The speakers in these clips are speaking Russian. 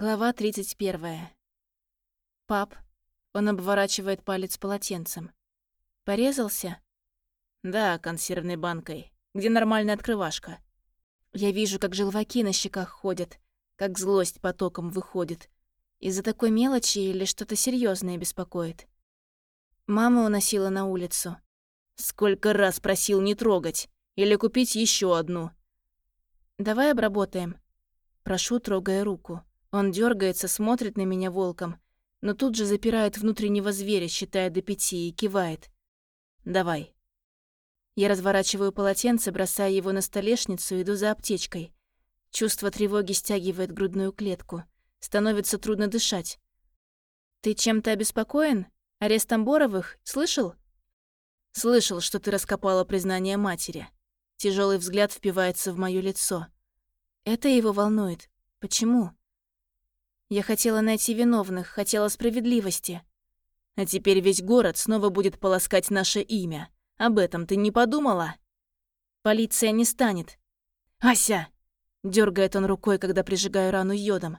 Глава 31. Пап. Он обворачивает палец полотенцем. Порезался? Да, консервной банкой. Где нормальная открывашка? Я вижу, как желваки на щеках ходят, как злость потоком выходит. Из-за такой мелочи или что-то серьезное беспокоит. Мама уносила на улицу. Сколько раз просил не трогать. Или купить еще одну. Давай обработаем. Прошу, трогая руку. Он дергается, смотрит на меня волком, но тут же запирает внутреннего зверя, считая до пяти, и кивает. «Давай». Я разворачиваю полотенце, бросая его на столешницу, иду за аптечкой. Чувство тревоги стягивает грудную клетку. Становится трудно дышать. «Ты чем-то обеспокоен? Арест Тамборовых? Слышал?» «Слышал, что ты раскопала признание матери». Тяжелый взгляд впивается в моё лицо. Это его волнует. Почему? Я хотела найти виновных, хотела справедливости. А теперь весь город снова будет полоскать наше имя. Об этом ты не подумала? Полиция не станет. «Ася!» — дергает он рукой, когда прижигаю рану йодом.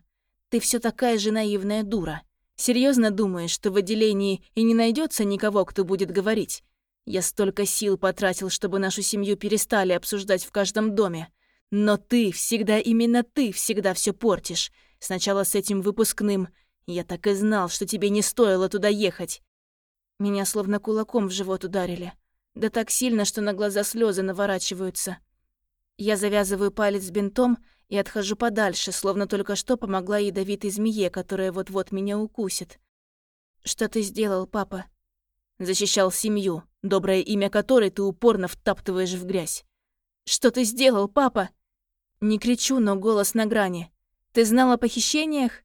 «Ты все такая же наивная дура. Серьезно думаешь, что в отделении и не найдется никого, кто будет говорить? Я столько сил потратил, чтобы нашу семью перестали обсуждать в каждом доме. Но ты, всегда именно ты, всегда все портишь. Сначала с этим выпускным. Я так и знал, что тебе не стоило туда ехать. Меня словно кулаком в живот ударили. Да так сильно, что на глаза слезы наворачиваются. Я завязываю палец бинтом и отхожу подальше, словно только что помогла ядовитой змее, которая вот-вот меня укусит. «Что ты сделал, папа?» «Защищал семью, доброе имя которой ты упорно втаптываешь в грязь». «Что ты сделал, папа?» Не кричу, но голос на грани. Ты знал о похищениях?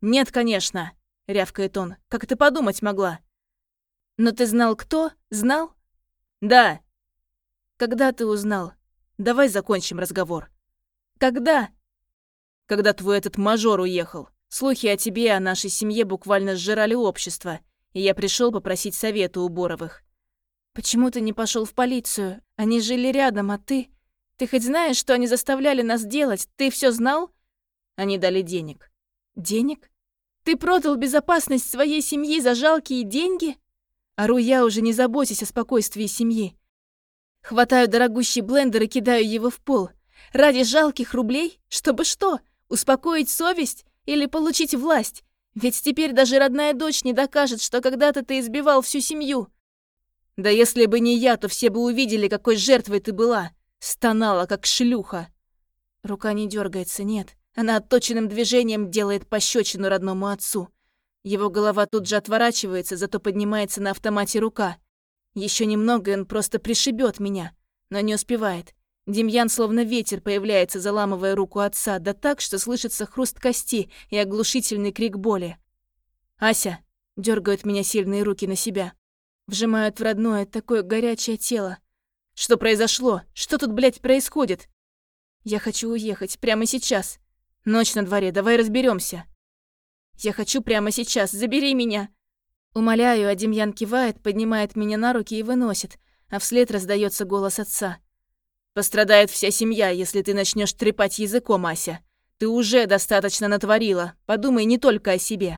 Нет, конечно, рявкает он. Как ты подумать могла? Но ты знал кто? Знал? Да. Когда ты узнал? Давай закончим разговор. Когда? Когда твой этот мажор уехал. Слухи о тебе и о нашей семье буквально сжирали общество, и я пришел попросить совета у Боровых. Почему ты не пошел в полицию? Они жили рядом, а ты... Ты хоть знаешь, что они заставляли нас делать? Ты все знал? Они дали денег. Денег? Ты продал безопасность своей семьи за жалкие деньги? Ору я, уже не заботясь о спокойствии семьи. Хватаю дорогущий блендер и кидаю его в пол. Ради жалких рублей? Чтобы что? Успокоить совесть? Или получить власть? Ведь теперь даже родная дочь не докажет, что когда-то ты избивал всю семью. Да если бы не я, то все бы увидели, какой жертвой ты была. Стонала, как шлюха. Рука не дергается, нет. Она отточенным движением делает пощечину родному отцу. Его голова тут же отворачивается, зато поднимается на автомате рука. Еще немного, и он просто пришибет меня, но не успевает. Демьян словно ветер появляется, заламывая руку отца, да так, что слышится хруст кости и оглушительный крик боли. «Ася!» — дергают меня сильные руки на себя. Вжимают в родное, такое горячее тело. «Что произошло? Что тут, блядь, происходит?» «Я хочу уехать, прямо сейчас. Ночь на дворе, давай разберемся. Я хочу прямо сейчас, забери меня. Умоляю, а Демьян кивает, поднимает меня на руки и выносит, а вслед раздается голос отца. Пострадает вся семья, если ты начнешь трепать языком, Ася. Ты уже достаточно натворила. Подумай не только о себе.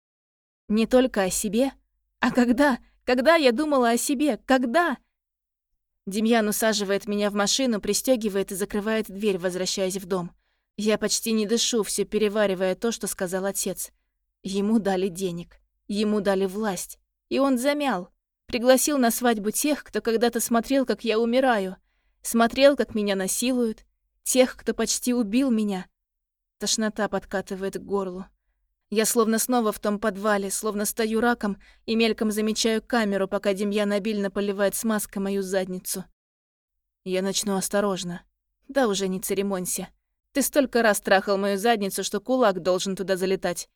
Не только о себе? А когда? Когда я думала о себе? Когда? Демьян усаживает меня в машину, пристегивает и закрывает дверь, возвращаясь в дом. Я почти не дышу, все переваривая то, что сказал отец. Ему дали денег, ему дали власть, и он замял. Пригласил на свадьбу тех, кто когда-то смотрел, как я умираю, смотрел, как меня насилуют, тех, кто почти убил меня. Тошнота подкатывает к горлу. Я словно снова в том подвале, словно стою раком и мельком замечаю камеру, пока Демьян обильно поливает смазкой мою задницу. Я начну осторожно. Да уже не церемонься. Ты столько раз трахал мою задницу, что кулак должен туда залетать.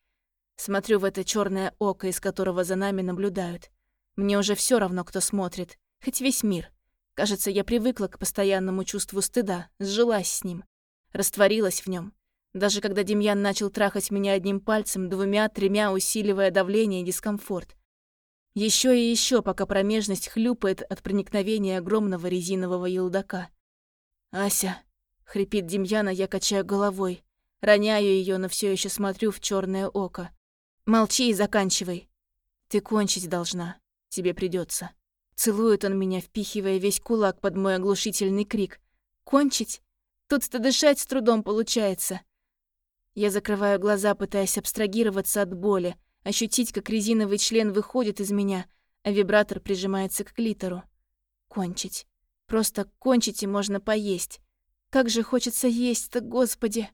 Смотрю в это черное око, из которого за нами наблюдают. Мне уже все равно, кто смотрит. Хоть весь мир. Кажется, я привыкла к постоянному чувству стыда, сжилась с ним. Растворилась в нем. Даже когда Демьян начал трахать меня одним пальцем, двумя, тремя, усиливая давление и дискомфорт. Еще и еще, пока промежность хлюпает от проникновения огромного резинового елдака. «Ася», Хрипит Демьяна, я качаю головой. Роняю ее, но все еще смотрю в черное око. Молчи и заканчивай. Ты кончить должна. Тебе придется. Целует он меня, впихивая весь кулак под мой оглушительный крик. Кончить? Тут-то дышать с трудом получается. Я закрываю глаза, пытаясь абстрагироваться от боли, ощутить, как резиновый член выходит из меня, а вибратор прижимается к клитору. Кончить. Просто кончить и можно поесть. Как же хочется есть-то, господи.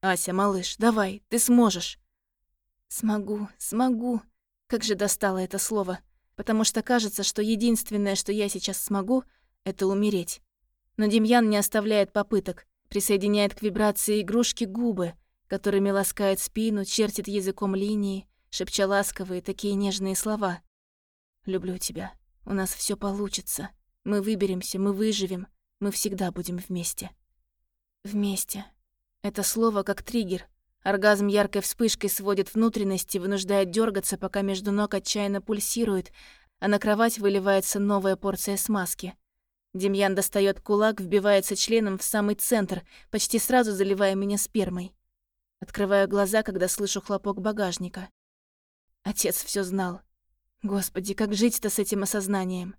Ася, малыш, давай, ты сможешь. Смогу, смогу. Как же достало это слово. Потому что кажется, что единственное, что я сейчас смогу, это умереть. Но Демьян не оставляет попыток, присоединяет к вибрации игрушки губы, которыми ласкает спину, чертит языком линии, шепча ласковые такие нежные слова. «Люблю тебя. У нас все получится. Мы выберемся, мы выживем. Мы всегда будем вместе». Вместе. Это слово как триггер. Оргазм яркой вспышкой сводит внутренности, вынуждает дергаться, пока между ног отчаянно пульсирует, а на кровать выливается новая порция смазки. Демьян достает кулак, вбивается членом в самый центр, почти сразу заливая меня спермой. Открываю глаза, когда слышу хлопок багажника. Отец все знал. Господи, как жить-то с этим осознанием?